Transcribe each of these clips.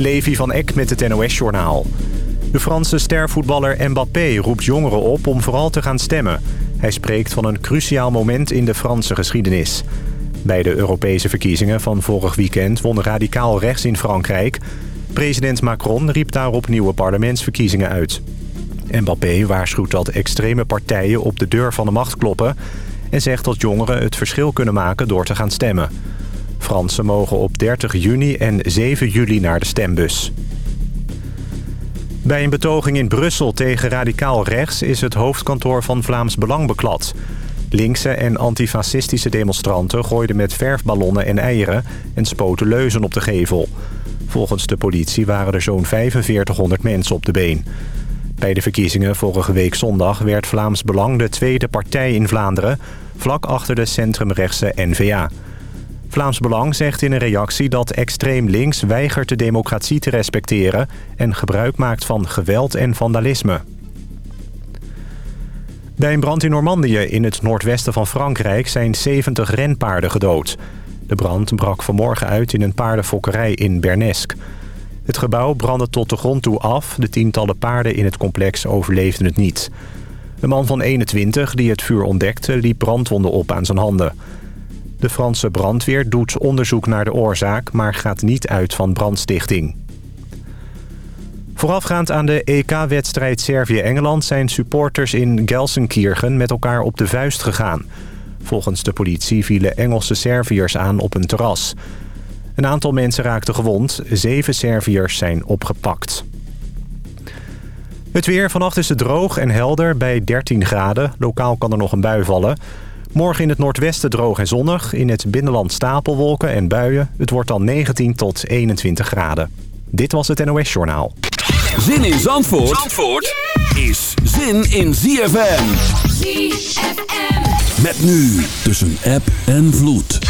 Levi van Eck met het NOS-journaal. De Franse stervoetballer Mbappé roept jongeren op om vooral te gaan stemmen. Hij spreekt van een cruciaal moment in de Franse geschiedenis. Bij de Europese verkiezingen van vorig weekend won radicaal rechts in Frankrijk. President Macron riep daarop nieuwe parlementsverkiezingen uit. Mbappé waarschuwt dat extreme partijen op de deur van de macht kloppen... en zegt dat jongeren het verschil kunnen maken door te gaan stemmen. Fransen mogen op 30 juni en 7 juli naar de stembus. Bij een betoging in Brussel tegen radicaal rechts... is het hoofdkantoor van Vlaams Belang beklad. Linkse en antifascistische demonstranten gooiden met verfballonnen en eieren... en spoten leuzen op de gevel. Volgens de politie waren er zo'n 4500 mensen op de been. Bij de verkiezingen vorige week zondag werd Vlaams Belang de tweede partij in Vlaanderen... vlak achter de centrumrechtse N-VA. Vlaams Belang zegt in een reactie dat extreem links weigert de democratie te respecteren... en gebruik maakt van geweld en vandalisme. Bij een brand in Normandië in het noordwesten van Frankrijk zijn 70 renpaarden gedood. De brand brak vanmorgen uit in een paardenfokkerij in Bernesque. Het gebouw brandde tot de grond toe af. De tientallen paarden in het complex overleefden het niet. Een man van 21 die het vuur ontdekte liep brandwonden op aan zijn handen. De Franse brandweer doet onderzoek naar de oorzaak... maar gaat niet uit van brandstichting. Voorafgaand aan de EK-wedstrijd Servië-Engeland... zijn supporters in Gelsenkirchen met elkaar op de vuist gegaan. Volgens de politie vielen Engelse Serviërs aan op een terras. Een aantal mensen raakten gewond. Zeven Serviërs zijn opgepakt. Het weer. Vannacht is het droog en helder bij 13 graden. Lokaal kan er nog een bui vallen. Morgen in het noordwesten droog en zonnig. In het binnenland stapelwolken en buien. Het wordt dan 19 tot 21 graden. Dit was het NOS Journaal. Zin in Zandvoort, Zandvoort is zin in ZFM. ZFM. Met nu tussen app en vloed.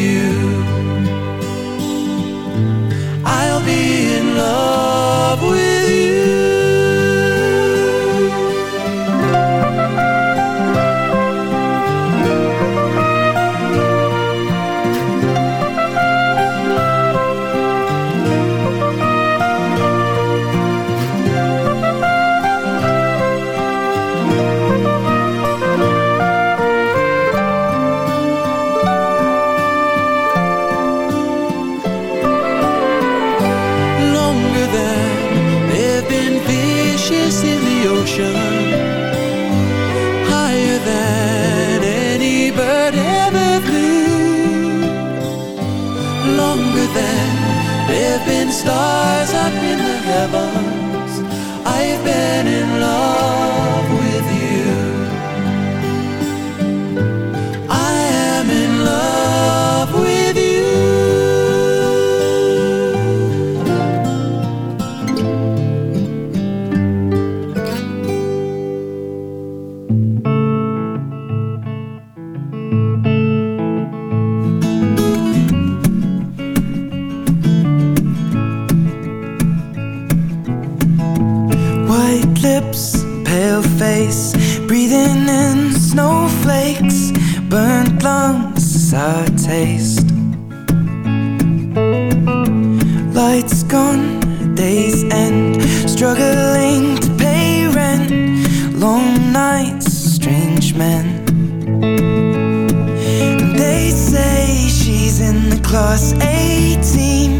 struggling to pay rent. Long nights, strange men. And They say she's in the class A team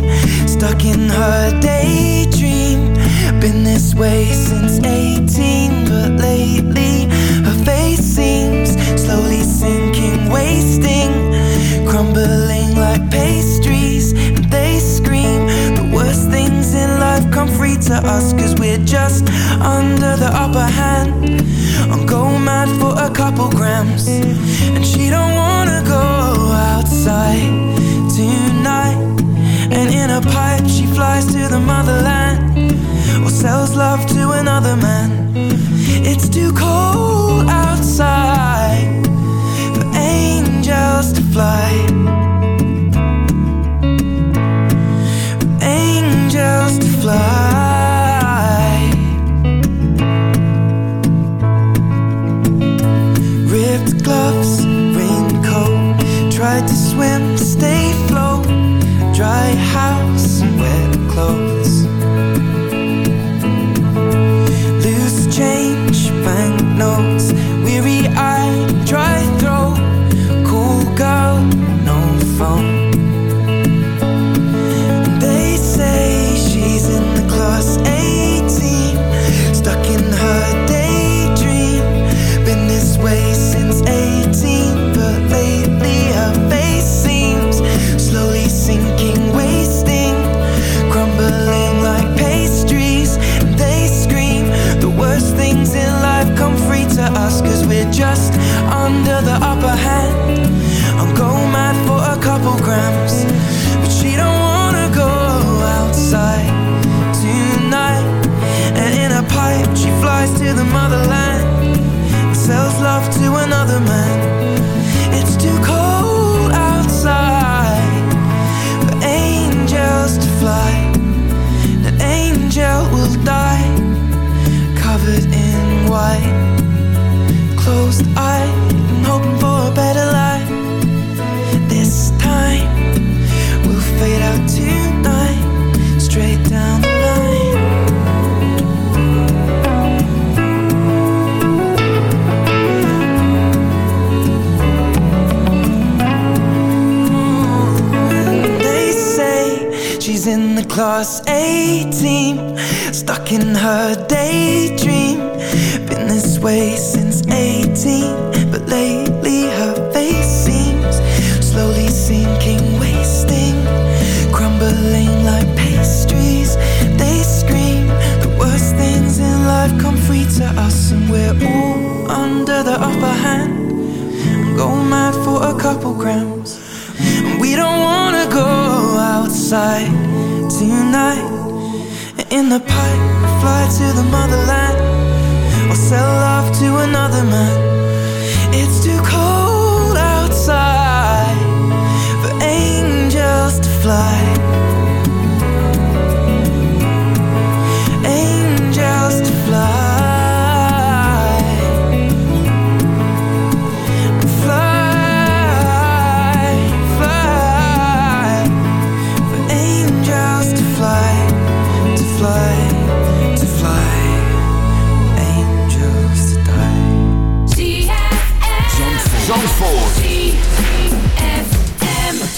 Stuck in her daydream. Been this way since 18 But lately her face seems Slowly sinking, wasting Crumbling like paste us Cause we're just under the upper hand. I'm go mad for a couple grams And she don't wanna go outside tonight. And in a pipe she flies to the motherland Or sells love to another man. It's too cold outside For angels to fly. For Angels to fly.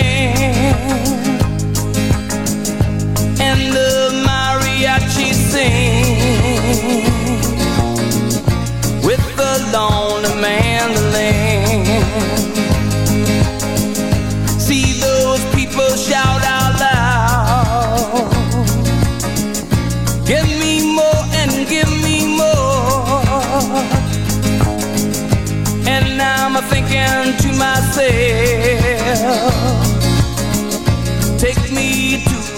myself Take me more, and give me more, and now I'm thinking to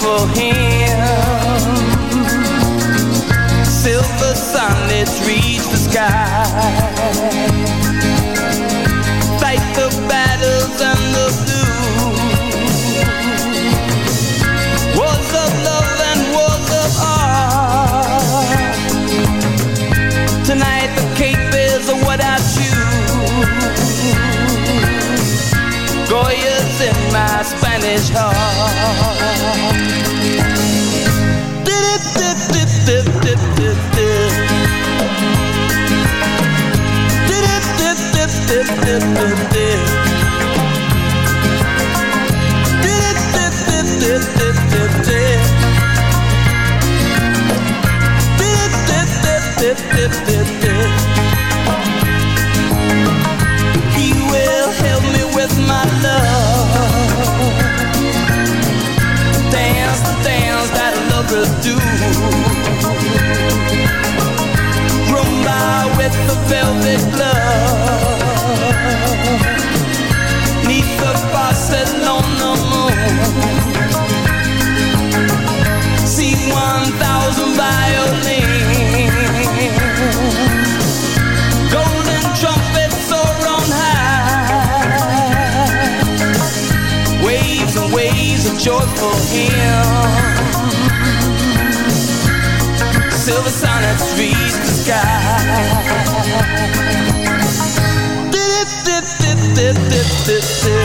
Joyful hymn. Silver sunlets reach the sky. Spanish heart. He do. Rumba with the velvet glove. Silver sonnets reach the sky. Dip, dip, dip, dip, dip. Dip,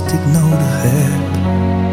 wat ik nodig heb,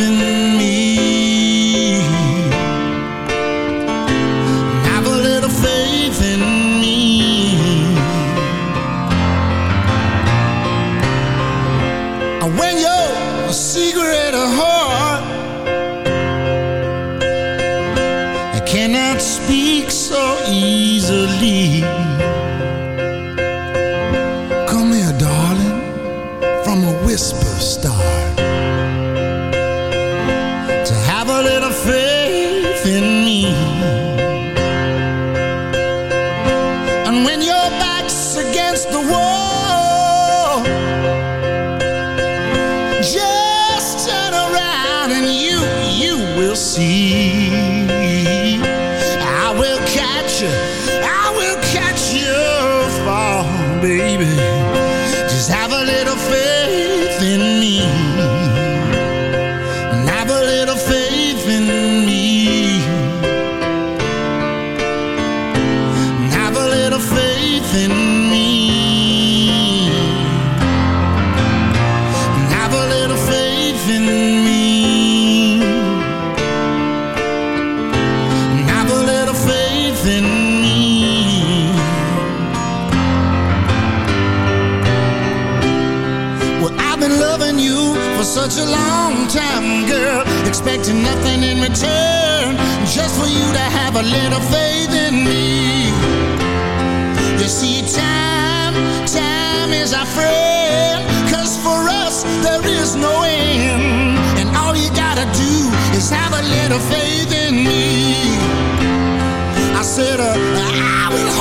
living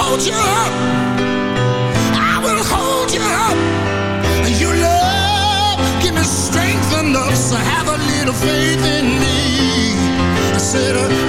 hold you up. I will hold you up. Your love, give me strength enough to so have a little faith in me. I said. Uh,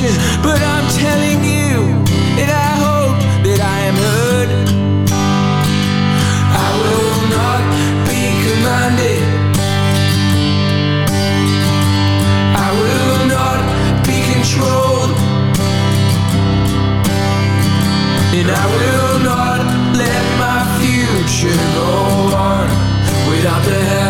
but I'm telling you, and I hope that I am heard. I will not be commanded. I will not be controlled. And I will not let my future go on without the help